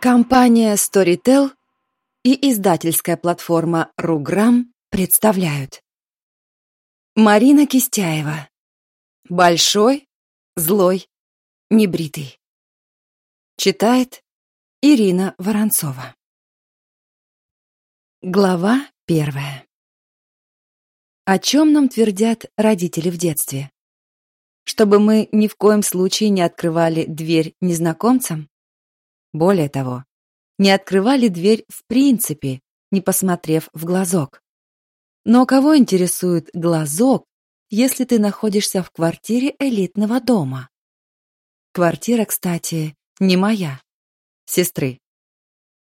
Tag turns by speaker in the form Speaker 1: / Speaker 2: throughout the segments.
Speaker 1: Компания Storytel и издательская платформа Руграм представляют. Марина Кистяева. Большой, злой, небритый. Читает Ирина Воронцова. Глава первая. О чем нам твердят родители в детстве? Чтобы мы ни в коем случае не открывали дверь незнакомцам? Более того, не открывали дверь в принципе, не посмотрев в глазок. Но кого интересует глазок, если ты находишься в квартире элитного дома? Квартира, кстати, не моя, сестры.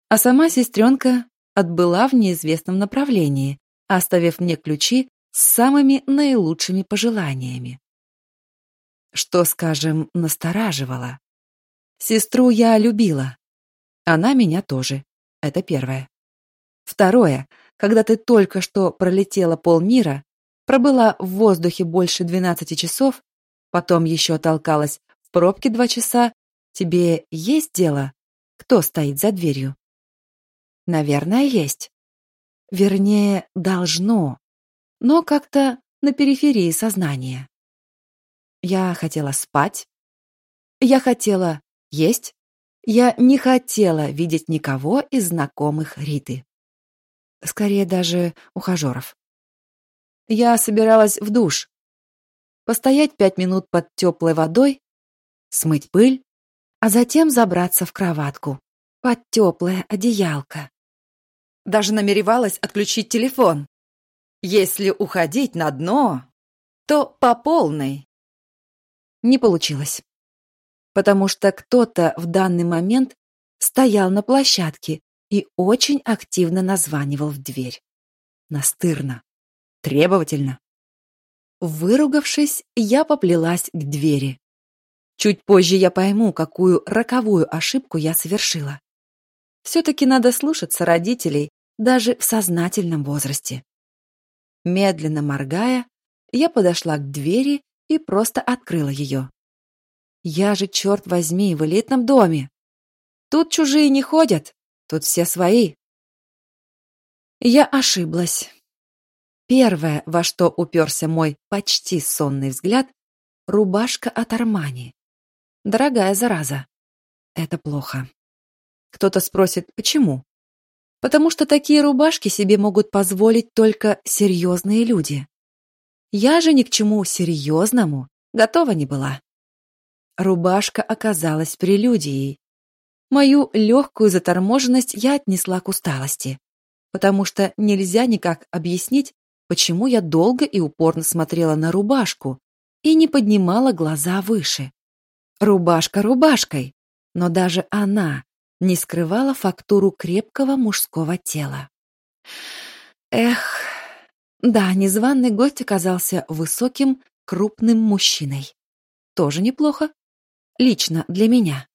Speaker 1: А сама сестренка отбыла в неизвестном направлении, оставив мне ключи с самыми наилучшими пожеланиями. Что, скажем, настораживало. Сестру я любила. Она меня тоже. Это первое. Второе. Когда ты только что пролетела полмира, пробыла в воздухе больше 12 часов, потом еще толкалась в пробке два часа, тебе есть дело, кто стоит за дверью? Наверное, есть. Вернее, должно, но как-то на периферии сознания. Я хотела спать. Я хотела есть? Я не хотела видеть никого из знакомых Риты. Скорее даже ухажеров. Я собиралась в душ. Постоять пять минут под теплой водой, смыть пыль, а затем забраться в кроватку под теплое одеялко. Даже намеревалась отключить телефон. Если уходить на дно, то по полной. Не получилось потому что кто-то в данный момент стоял на площадке и очень активно названивал в дверь. Настырно, требовательно. Выругавшись, я поплелась к двери. Чуть позже я пойму, какую роковую ошибку я совершила. Все-таки надо слушаться родителей даже в сознательном возрасте. Медленно моргая, я подошла к двери и просто открыла ее. Я же, черт возьми, в элитном доме. Тут чужие не ходят, тут все свои. Я ошиблась. Первое, во что уперся мой почти сонный взгляд, рубашка от Армани. Дорогая зараза. Это плохо. Кто-то спросит, почему? Потому что такие рубашки себе могут позволить только серьезные люди. Я же ни к чему серьезному готова не была. Рубашка оказалась прелюдией. Мою легкую заторможенность я отнесла к усталости, потому что нельзя никак объяснить, почему я долго и упорно смотрела на рубашку и не поднимала глаза выше. Рубашка рубашкой, но даже она не скрывала фактуру крепкого мужского тела. Эх, да, незваный гость оказался высоким, крупным мужчиной. Тоже неплохо. Лично для меня.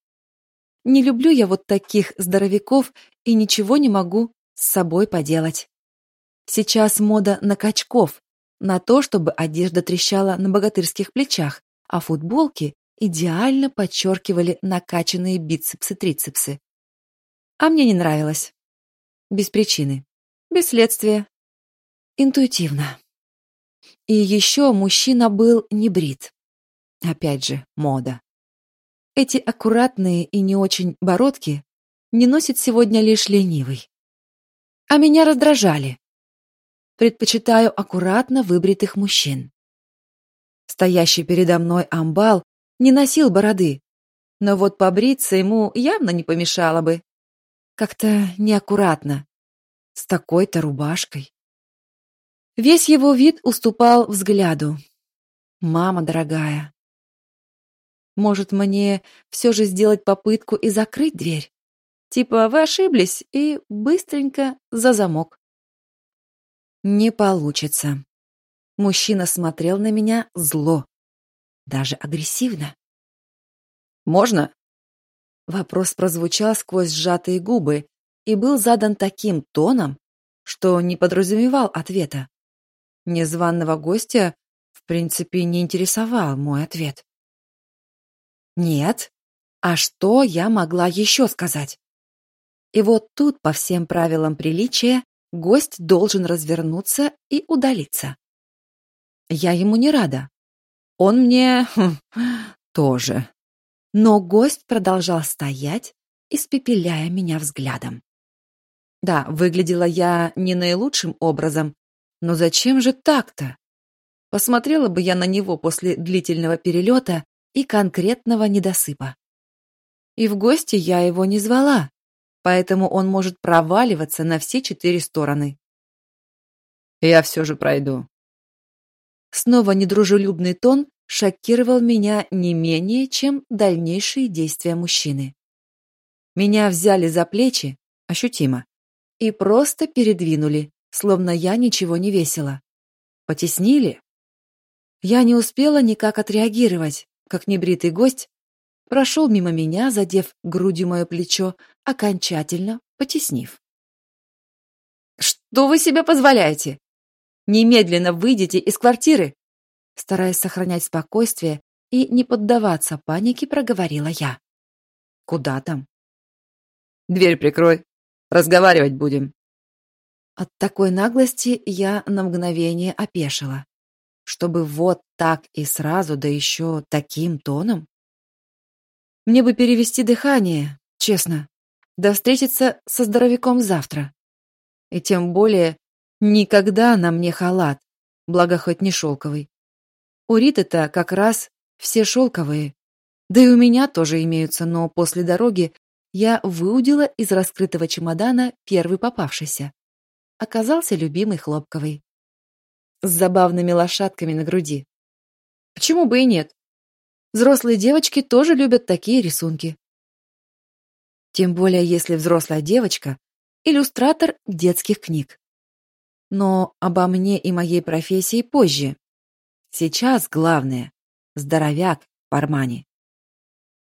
Speaker 1: Не люблю я вот таких здоровяков и ничего не могу с собой поделать. Сейчас мода на качков, на то, чтобы одежда трещала на богатырских плечах, а футболки идеально подчеркивали накачанные бицепсы-трицепсы. А мне не нравилось. Без причины. Без следствия. Интуитивно. И еще мужчина был не брит. Опять же, мода. Эти аккуратные и не очень бородки не носит сегодня лишь ленивый. А меня раздражали. Предпочитаю аккуратно выбритых мужчин. Стоящий передо мной амбал не носил бороды, но вот побриться ему явно не помешало бы. Как-то неаккуратно, с такой-то рубашкой. Весь его вид уступал взгляду. Мама дорогая, может, мне все же сделать попытку и закрыть дверь? Типа вы ошиблись и быстренько за замок. Не получится. Мужчина смотрел на меня зло, даже агрессивно. Можно? Вопрос прозвучал сквозь сжатые губы и был задан таким тоном, что не подразумевал ответа. Незваного гостя, в принципе, не интересовал мой ответ. Нет. А что я могла еще сказать? И вот тут, по всем правилам приличия, гость должен развернуться и удалиться. Я ему не рада. Он мне хм, тоже. Но гость продолжал стоять, испепеляя меня взглядом. Да, выглядела я не наилучшим образом, но зачем же так-то? Посмотрела бы я на него после длительного перелета и конкретного недосыпа. И в гости я его не звала, поэтому он может проваливаться на все четыре стороны.
Speaker 2: Я все же пройду.
Speaker 1: Снова недружелюбный тон шокировал меня не менее, чем дальнейшие действия мужчины. Меня взяли за плечи, ощутимо, и просто передвинули, словно я ничего не весила. Потеснили. Я не успела никак отреагировать, как небритый гость прошел мимо меня, задев грудью мое плечо, окончательно потеснив. «Что вы себе позволяете? Немедленно выйдите из квартиры!» Стараясь сохранять спокойствие и не поддаваться панике, проговорила я. «Куда там?»
Speaker 2: «Дверь прикрой. Разговаривать будем».
Speaker 1: От такой наглости я на мгновение опешила. Чтобы вот так и сразу, да еще таким тоном? Мне бы перевести дыхание, честно. Да встретиться со здоровяком завтра. И тем более никогда на мне халат, благо хоть не шелковый. У Риты-то как раз все шелковые. Да и у меня тоже имеются, но после дороги я выудила из раскрытого чемодана первый попавшийся. Оказался любимый хлопковый. С забавными лошадками на груди. Почему бы и нет? Взрослые девочки тоже любят такие рисунки. Тем более, если взрослая девочка – иллюстратор детских книг. Но обо мне и моей профессии позже. Сейчас главное – здоровяк Пармани.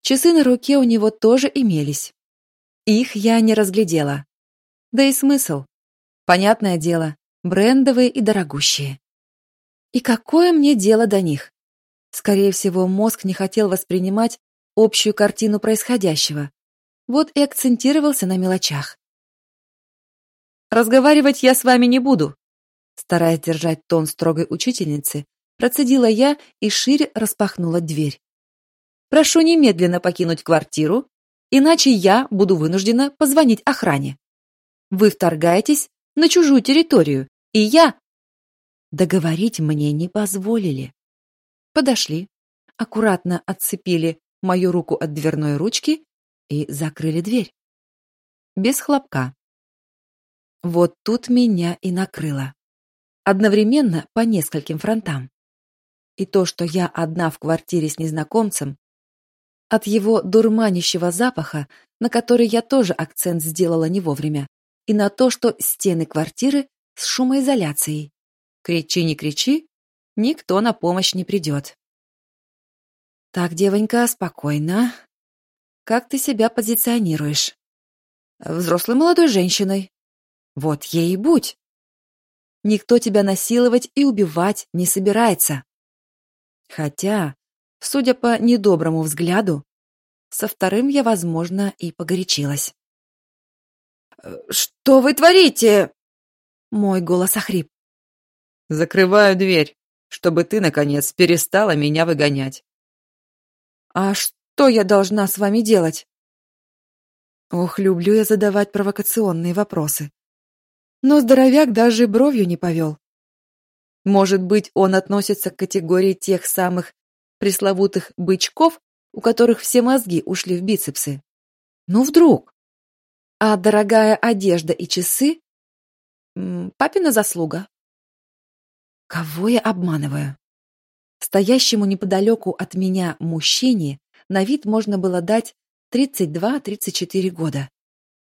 Speaker 1: Часы на руке у него тоже имелись. Их я не разглядела. Да и смысл. Понятное дело, брендовые и дорогущие. И какое мне дело до них? Скорее всего, мозг не хотел воспринимать общую картину происходящего. Вот и акцентировался на мелочах. «Разговаривать я с вами не буду», стараясь держать тон строгой учительницы, процедила я и шире распахнула дверь. «Прошу немедленно покинуть квартиру, иначе я буду вынуждена позвонить охране. Вы вторгаетесь на чужую территорию, и я...» Договорить мне не позволили. Подошли, аккуратно отцепили мою руку от дверной ручки и закрыли дверь. Без хлопка. Вот тут меня и накрыло. Одновременно по нескольким фронтам. И то, что я одна в квартире с незнакомцем, от его дурманящего запаха, на который я тоже акцент сделала не вовремя, и на то, что стены квартиры с шумоизоляцией. Кричи, не кричи, никто на помощь не придет. Так, девонька, спокойно. Как ты себя позиционируешь? Взрослой молодой женщиной. Вот ей и будь. Никто тебя насиловать и убивать не собирается. Хотя, судя по недоброму взгляду, со вторым я, возможно, и погорячилась. «Что вы творите?» Мой голос охрип.
Speaker 2: Закрываю дверь, чтобы ты, наконец, перестала меня выгонять.
Speaker 1: А что я должна с вами делать? Ох, люблю я задавать провокационные вопросы. Но здоровяк даже бровью не повел. Может быть, он относится к категории тех самых пресловутых бычков, у которых все мозги ушли в бицепсы. Ну, вдруг. А дорогая одежда и часы — папина заслуга. Кого я обманываю? Стоящему неподалеку от меня мужчине на вид можно было дать 32-34 года.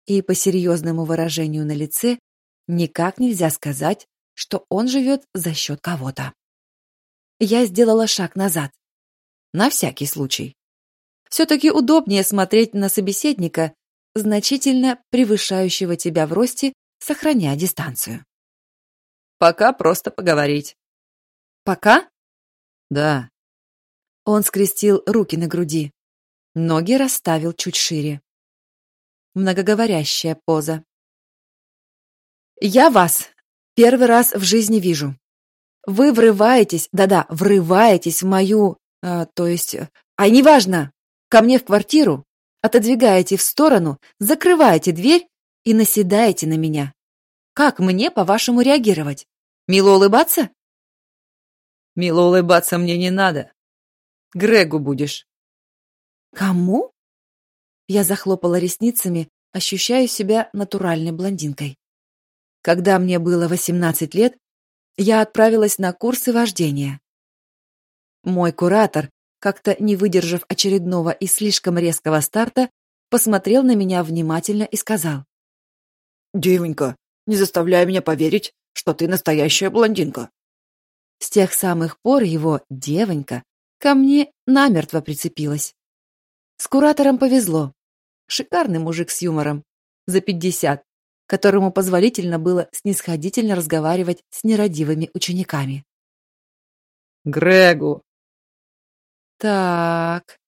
Speaker 1: И по серьезному выражению на лице никак нельзя сказать, что он живет за счет кого-то. Я сделала шаг назад. На всякий случай. Все-таки удобнее смотреть на собеседника, значительно превышающего тебя в росте, сохраняя дистанцию.
Speaker 2: Пока просто поговорить.
Speaker 1: Пока?
Speaker 2: Да.
Speaker 1: Он скрестил руки на груди. Ноги расставил чуть шире. Многоговорящая поза. «Я вас первый раз в жизни вижу. Вы врываетесь, да-да, врываетесь в мою, э, то есть, а неважно, ко мне в квартиру, отодвигаете в сторону, закрываете дверь и наседаете на меня. Как мне, по-вашему, реагировать? Мило улыбаться?
Speaker 2: Мило улыбаться мне не надо. Грегу будешь.
Speaker 1: Кому? Я захлопала ресницами, ощущая себя натуральной блондинкой. Когда мне было 18 лет, я отправилась на курсы вождения. Мой куратор, как-то не выдержав очередного и слишком резкого старта, посмотрел на меня внимательно и сказал.
Speaker 3: «Девонька, не заставляй меня поверить, что ты настоящая блондинка».
Speaker 1: С тех самых пор его девонька ко мне намертво прицепилась. С куратором повезло. Шикарный мужик с юмором. За пятьдесят, которому позволительно было снисходительно разговаривать с нерадивыми учениками.
Speaker 2: «Грегу!»
Speaker 1: Так.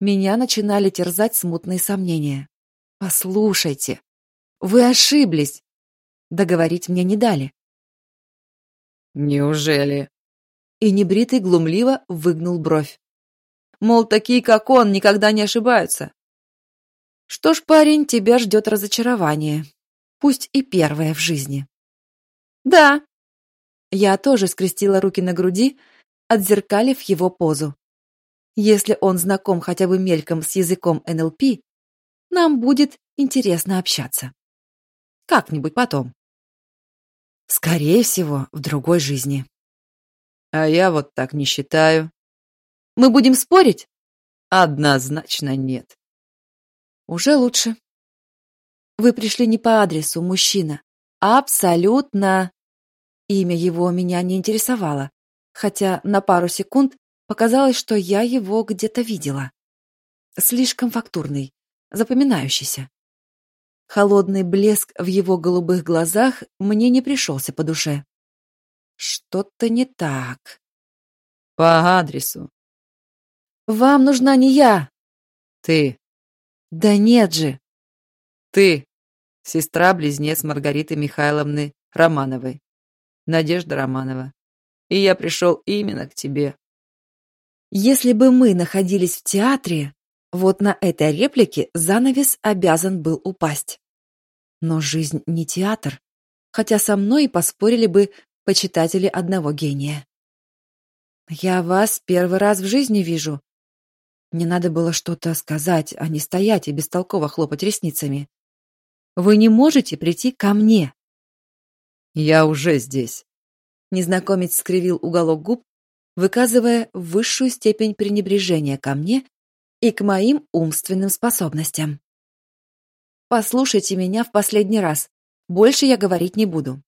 Speaker 1: Меня начинали терзать смутные сомнения. «Послушайте, вы ошиблись. Договорить мне не дали.
Speaker 2: Неужели?
Speaker 1: И небритый глумливо выгнул бровь. Мол, такие, как он, никогда не ошибаются. Что ж, парень, тебя ждет разочарование. Пусть и первое в жизни. Да. Я тоже скрестила руки на груди, отзеркалив его позу. Если он знаком хотя бы мельком с языком НЛП, нам будет интересно общаться. Как-нибудь потом. Скорее всего, в другой жизни.
Speaker 2: А я вот так не считаю.
Speaker 1: Мы будем спорить?
Speaker 2: Однозначно нет.
Speaker 1: Уже лучше. Вы пришли не по адресу, мужчина. Абсолютно. Имя его меня не интересовало, хотя на пару секунд показалось, что я его где-то видела. Слишком фактурный, запоминающийся. Холодный блеск в его голубых глазах мне не пришелся по душе. Что-то не так.
Speaker 2: По адресу.
Speaker 1: Вам нужна не я.
Speaker 2: Ты.
Speaker 1: Да нет же.
Speaker 2: Ты. Сестра-близнец Маргариты Михайловны Романовой. Надежда Романова. И я пришел именно к тебе.
Speaker 1: Если бы мы находились в театре, вот на этой реплике занавес обязан был упасть. Но жизнь не театр, хотя со мной и поспорили бы почитатели одного гения. Я вас первый раз в жизни вижу. Мне надо было что-то сказать, а не стоять и бестолково хлопать ресницами. Вы не можете прийти ко мне.
Speaker 2: Я уже здесь.
Speaker 1: Незнакомец скривил уголок губ, выказывая высшую степень пренебрежения ко мне и к моим умственным способностям. Послушайте меня в последний раз. Больше я говорить не буду.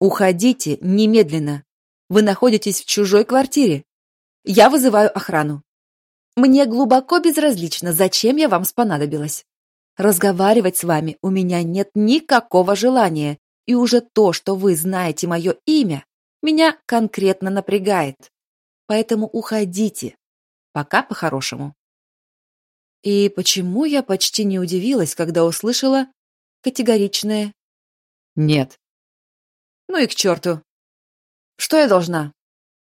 Speaker 1: Уходите немедленно. Вы находитесь в чужой квартире. Я вызываю охрану. Мне глубоко безразлично, зачем я вам спонадобилась. Разговаривать с вами у меня нет никакого желания, и уже то, что вы знаете мое имя, меня конкретно напрягает. Поэтому уходите. Пока по-хорошему. И почему я почти не удивилась, когда услышала категоричное «нет». Ну и к черту. Что я должна?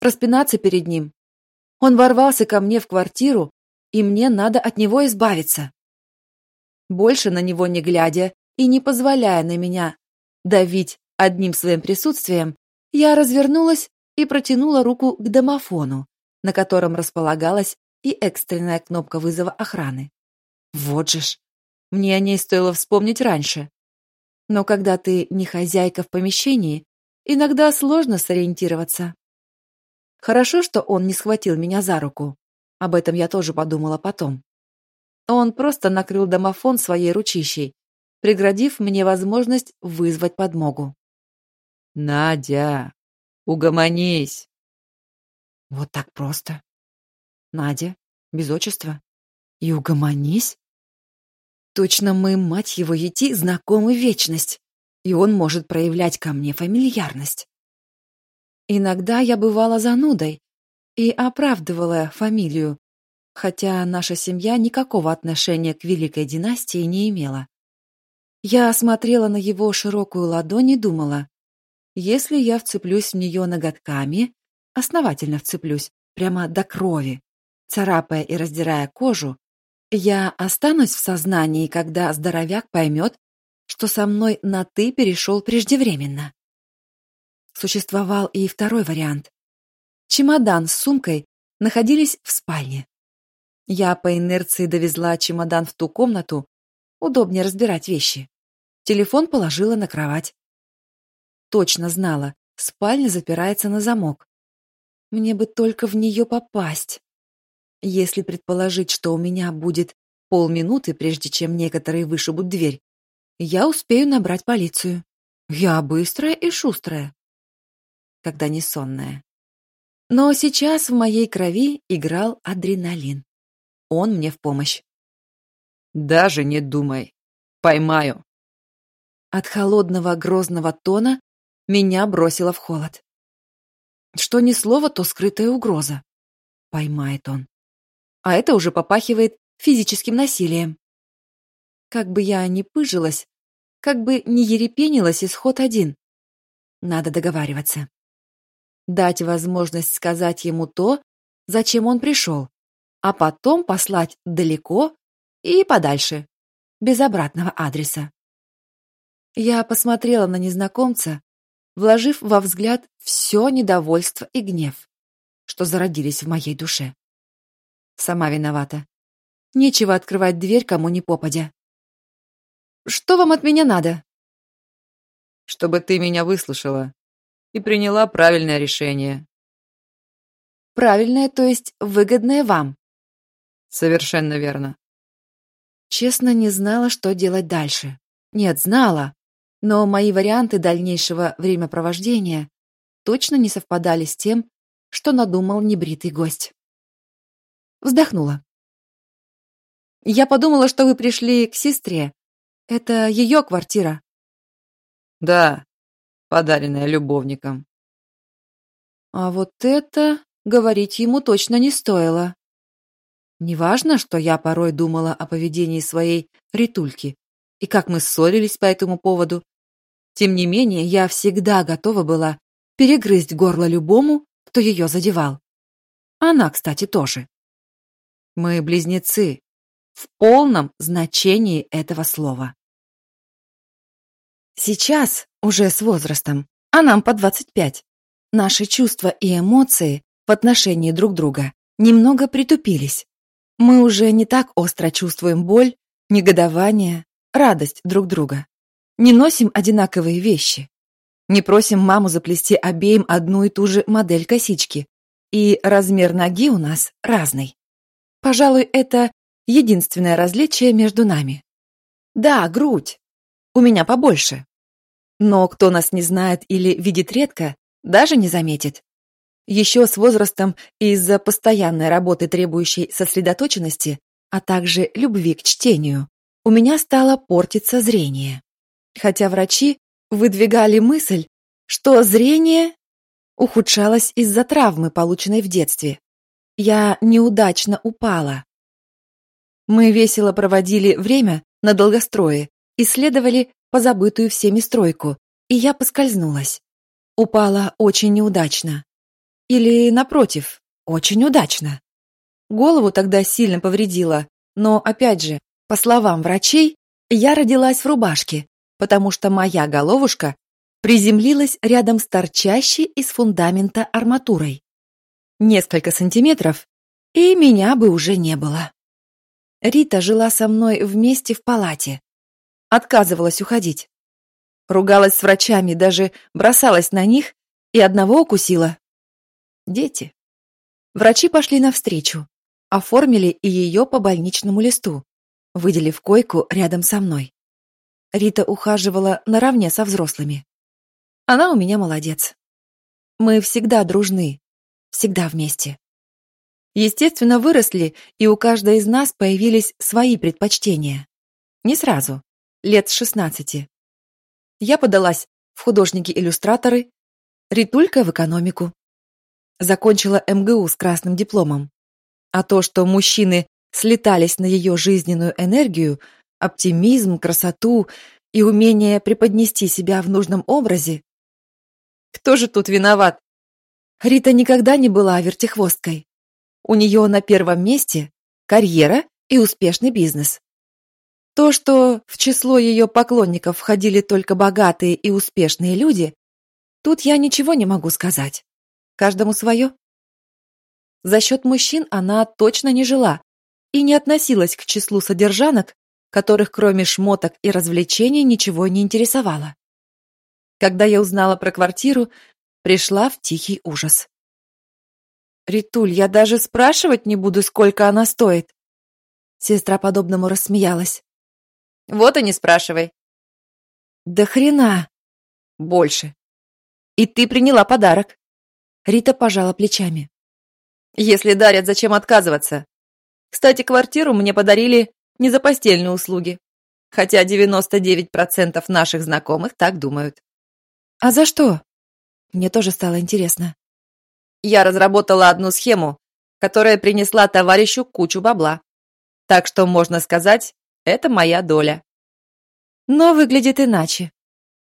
Speaker 1: Распинаться перед ним? Он ворвался ко мне в квартиру, и мне надо от него избавиться. Больше на него не глядя и не позволяя на меня давить одним своим присутствием, я развернулась и протянула руку к домофону, на котором располагалась и экстренная кнопка вызова охраны. Вот же ж, мне о ней стоило вспомнить раньше. Но когда ты не хозяйка в помещении, иногда сложно сориентироваться. Хорошо, что он не схватил меня за руку. Об этом я тоже подумала потом. Он просто накрыл домофон своей ручищей, преградив мне возможность вызвать подмогу.
Speaker 2: «Надя, угомонись!»
Speaker 1: Вот так просто. Надя, без отчества. И угомонись. Точно мы, мать его, идти знакомы вечность, и он может проявлять ко мне фамильярность. Иногда я бывала занудой и оправдывала фамилию, хотя наша семья никакого отношения к великой династии не имела. Я смотрела на его широкую ладонь и думала, если я вцеплюсь в нее ноготками, основательно вцеплюсь, прямо до крови, царапая и раздирая кожу, я останусь в сознании, когда здоровяк поймет, что со мной на «ты» перешел преждевременно. Существовал и второй вариант. Чемодан с сумкой находились в спальне. Я по инерции довезла чемодан в ту комнату, удобнее разбирать вещи. Телефон положила на кровать. Точно знала, спальня запирается на замок. Мне бы только в нее попасть. Если предположить, что у меня будет полминуты, прежде чем некоторые вышибут дверь, я успею набрать полицию. Я быстрая и шустрая. Когда не сонная. Но сейчас в моей крови играл адреналин. Он мне в помощь.
Speaker 2: Даже не думай. Поймаю.
Speaker 1: От холодного грозного тона меня бросило в холод. Что ни слово, то скрытая угроза. Поймает он. А это уже попахивает физическим насилием. Как бы я ни пыжилась, как бы ни ерепенилась, исход один. Надо договариваться. Дать возможность сказать ему то, зачем он пришел, а потом послать далеко и подальше, без обратного адреса. Я посмотрела на незнакомца, вложив во взгляд все недовольство и гнев, что зародились в моей душе. Сама виновата. Нечего открывать дверь кому ни попадя. «Что вам от меня надо?»
Speaker 2: «Чтобы ты меня выслушала и приняла правильное решение».
Speaker 1: «Правильное, то есть выгодное вам?»
Speaker 2: «Совершенно верно».
Speaker 1: Честно, не знала, что делать дальше. Нет, знала, но мои варианты дальнейшего времяпровождения точно не совпадали с тем, что надумал небритый гость. Вздохнула. «Я подумала, что вы пришли к сестре. Это ее квартира».
Speaker 2: «Да, подаренная любовником».
Speaker 1: А вот это говорить ему точно не стоило. Неважно, что я порой думала о поведении своей ритульки и как мы ссорились по этому поводу, тем не менее, я всегда готова была перегрызть горло любому, кто ее задевал. Она, кстати, тоже. Мы близнецы, в полном значении этого слова. Сейчас, уже с возрастом, а нам по 25, наши чувства и эмоции в отношении друг друга немного притупились. Мы уже не так остро чувствуем боль, негодование, радость друг друга. Не носим одинаковые вещи. Не просим маму заплести обеим одну и ту же модель косички. И размер ноги у нас разный. Пожалуй, это единственное различие между нами. Да, грудь. У меня побольше. Но кто нас не знает или видит редко, даже не заметит. Еще с возрастом из-за постоянной работы, требующей сосредоточенности, а также любви к чтению, у меня стало портиться зрение хотя врачи выдвигали мысль, что зрение ухудшалось из-за травмы, полученной в детстве. Я неудачно упала. Мы весело проводили время на долгострое, исследовали позабытую всеми стройку, и я поскользнулась. Упала очень неудачно. Или, напротив, очень удачно. Голову тогда сильно повредила, но, опять же, по словам врачей, я родилась в рубашке, потому что моя головушка приземлилась рядом с торчащей из фундамента арматурой. Несколько сантиметров, и меня бы уже не было. Рита жила со мной вместе в палате. Отказывалась уходить. Ругалась с врачами, даже бросалась на них и одного укусила. Дети. Врачи пошли навстречу, оформили и ее по больничному листу, выделив койку рядом со мной. Рита ухаживала наравне со взрослыми. Она у меня молодец. Мы всегда дружны, всегда вместе. Естественно, выросли, и у каждой из нас появились свои предпочтения. Не сразу, лет с шестнадцати. Я подалась в художники-иллюстраторы, Ритулька в экономику. Закончила МГУ с красным дипломом. А то, что мужчины слетались на ее жизненную энергию, оптимизм, красоту и умение преподнести себя в нужном образе. Кто же тут виноват? Рита никогда не была вертихвосткой. У нее на первом месте карьера и успешный бизнес. То, что в число ее поклонников входили только богатые и успешные люди, тут я ничего не могу сказать. Каждому свое. За счет мужчин она точно не жила и не относилась к числу содержанок, которых кроме шмоток и развлечений ничего не интересовало. Когда я узнала про квартиру, пришла в тихий ужас. «Ритуль, я даже спрашивать не буду, сколько она стоит!» Сестра подобному рассмеялась. «Вот и не спрашивай!» «Да хрена!» «Больше!» «И ты приняла подарок!» Рита пожала плечами. «Если дарят, зачем отказываться? Кстати, квартиру мне подарили не за постельные услуги, хотя 99% наших знакомых так думают». «А за что?» Мне тоже стало интересно. Я разработала одну схему, которая принесла товарищу кучу бабла. Так что, можно сказать, это моя доля. Но выглядит иначе.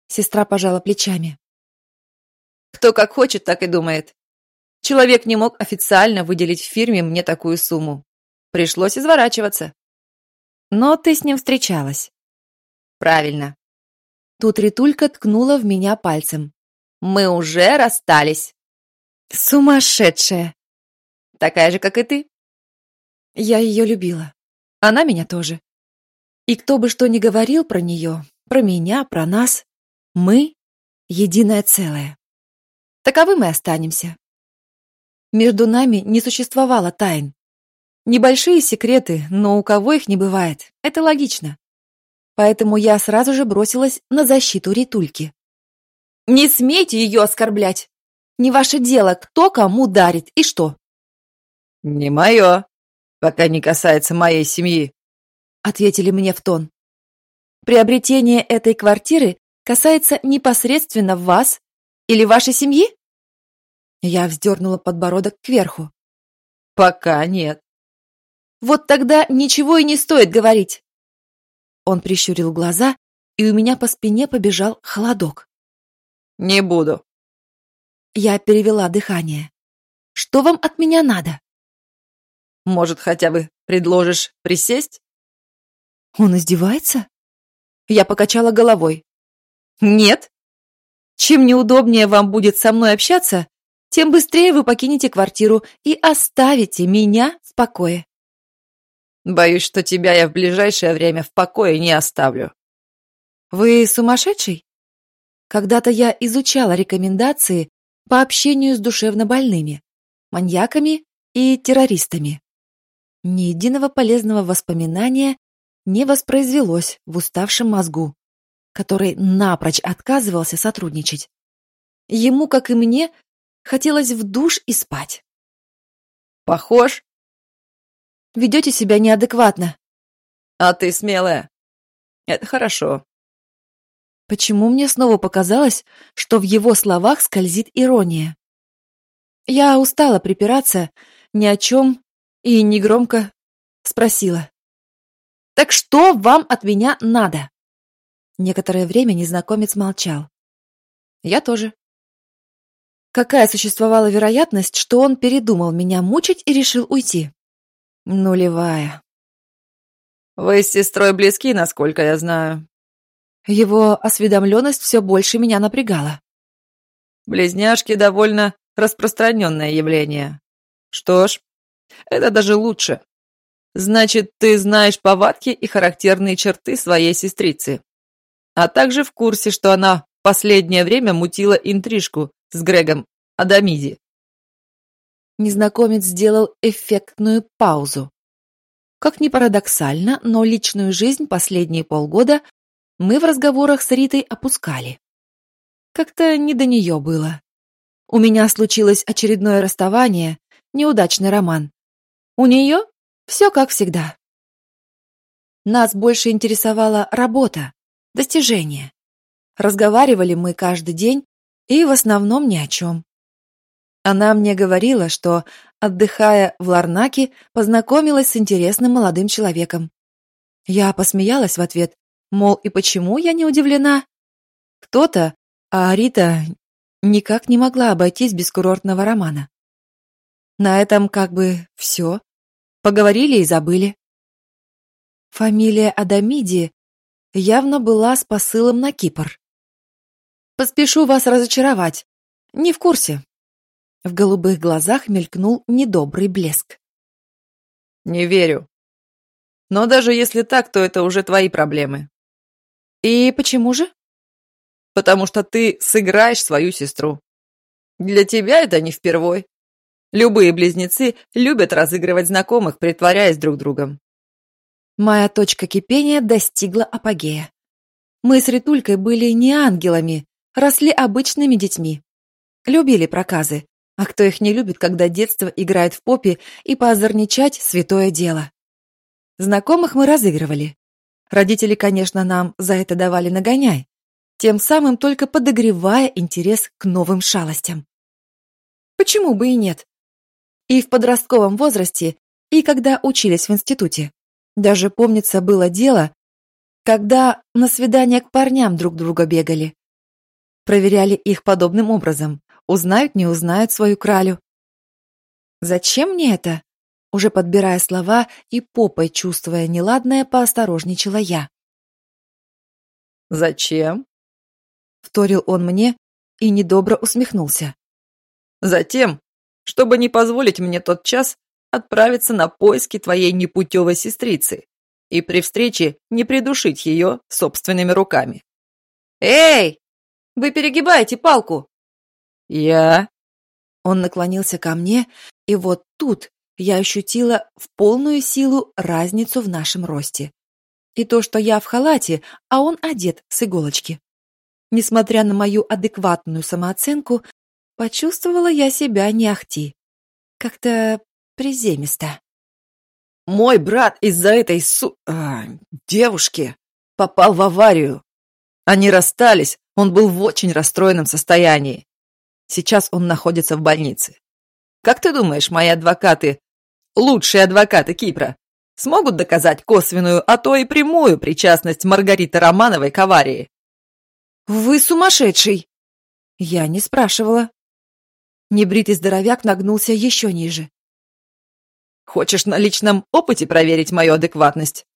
Speaker 1: Сестра пожала плечами. Кто как хочет, так и думает. Человек не мог официально выделить в фирме мне такую сумму. Пришлось изворачиваться. Но ты с ним встречалась. Правильно. Тут Ритулька ткнула в меня пальцем. Мы уже расстались. Сумасшедшая. Такая же, как и ты. Я ее любила. Она меня тоже. И кто бы что ни говорил про нее, про меня, про нас, мы — единое целое. Таковы мы останемся. Между нами не существовало тайн. Небольшие секреты, но у кого их не бывает, это логично. Поэтому я сразу же бросилась на защиту Ритульки. Не смейте ее оскорблять. Не ваше дело, кто кому дарит и что.
Speaker 2: Не мое, пока не касается моей семьи,
Speaker 1: ответили мне в тон. Приобретение этой квартиры касается непосредственно вас или вашей семьи? Я вздернула подбородок кверху.
Speaker 2: Пока нет.
Speaker 1: Вот тогда ничего и не стоит говорить. Он прищурил глаза, и у меня по спине побежал холодок.
Speaker 2: «Не буду».
Speaker 1: Я перевела дыхание. «Что вам от меня надо?»
Speaker 2: «Может, хотя бы предложишь присесть?»
Speaker 1: Он издевается? Я покачала головой. «Нет. Чем неудобнее вам будет со мной общаться, тем быстрее вы покинете квартиру и оставите меня в покое».
Speaker 2: «Боюсь, что тебя я в ближайшее время в покое не оставлю».
Speaker 1: «Вы сумасшедший?» Когда-то я изучала рекомендации по общению с душевнобольными, маньяками и террористами. Ни единого полезного воспоминания не воспроизвелось в уставшем мозгу, который напрочь отказывался сотрудничать. Ему, как и мне, хотелось в душ и спать.
Speaker 2: «Похож?»
Speaker 1: «Ведете себя неадекватно».
Speaker 2: «А ты смелая. Это хорошо.
Speaker 1: Почему мне снова показалось, что в его словах скользит ирония? Я устала припираться ни о чем и негромко спросила. «Так что вам от меня надо?» Некоторое время незнакомец молчал. Я тоже. Какая существовала вероятность, что он передумал меня мучить и решил уйти? Нулевая.
Speaker 2: Вы с сестрой близки, насколько я знаю.
Speaker 1: Его осведомленность все больше меня напрягала.
Speaker 2: Близняшки довольно распространенное явление. Что ж, это даже лучше. Значит, ты знаешь повадки и характерные черты своей сестрицы. А также в курсе, что она последнее время мутила интрижку с Грегом Адамиди.
Speaker 1: Незнакомец сделал эффектную паузу. Как ни парадоксально, но личную жизнь последние полгода мы в разговорах с Ритой опускали. Как-то не до нее было. У меня случилось очередное расставание, неудачный роман. У нее все как всегда. Нас больше интересовала работа, достижения. Разговаривали мы каждый день и в основном ни о чем. Она мне говорила, что, отдыхая в Ларнаке, познакомилась с интересным молодым человеком. Я посмеялась в ответ, Мол, и почему я не удивлена? Кто-то, а Рита никак не могла обойтись без курортного романа. На этом как бы все. Поговорили и забыли. Фамилия Адамиди явно была с посылом на Кипр. Поспешу вас разочаровать. Не в курсе. В голубых глазах мелькнул недобрый блеск.
Speaker 2: Не верю. Но даже если так, то это уже твои проблемы.
Speaker 1: И почему же?
Speaker 2: Потому что ты сыграешь свою сестру. Для тебя это не впервой. Любые близнецы любят разыгрывать знакомых, притворяясь друг другом.
Speaker 1: Моя точка кипения достигла апогея. Мы с Ритулькой были не ангелами, росли обычными детьми. Любили проказы, а кто их не любит, когда детство играет в попе и поозорничать – святое дело. Знакомых мы разыгрывали. Родители, конечно, нам за это давали нагоняй, тем самым только подогревая интерес к новым шалостям. Почему бы и нет? И в подростковом возрасте, и когда учились в институте. Даже, помнится, было дело, когда на свидания к парням друг друга бегали. Проверяли их подобным образом. Узнают, не узнают свою кралю. Зачем мне это? Уже подбирая слова и попой чувствуя неладное, поосторожничала я.
Speaker 2: «Зачем?»
Speaker 1: — вторил он мне и недобро усмехнулся.
Speaker 2: «Затем, чтобы не позволить мне тот час отправиться на поиски твоей непутевой сестрицы и при встрече не придушить ее собственными руками.
Speaker 1: «Эй, вы перегибаете палку!»
Speaker 2: «Я?»
Speaker 1: Он наклонился ко мне, и вот тут я ощутила в полную силу разницу в нашем росте. И то, что я в халате, а он одет с иголочки. Несмотря на мою адекватную самооценку, почувствовала я себя не ахти. Как-то приземисто.
Speaker 2: Мой брат из-за этой су... А, девушки попал в аварию. Они расстались, он был в очень расстроенном состоянии. Сейчас он находится в больнице. Как ты думаешь, мои адвокаты, лучшие адвокаты Кипра, смогут доказать косвенную, а то и прямую причастность Маргариты Романовой к аварии?
Speaker 1: Вы сумасшедший! Я не спрашивала. Небритый здоровяк нагнулся еще ниже.
Speaker 2: Хочешь на личном опыте проверить мою адекватность?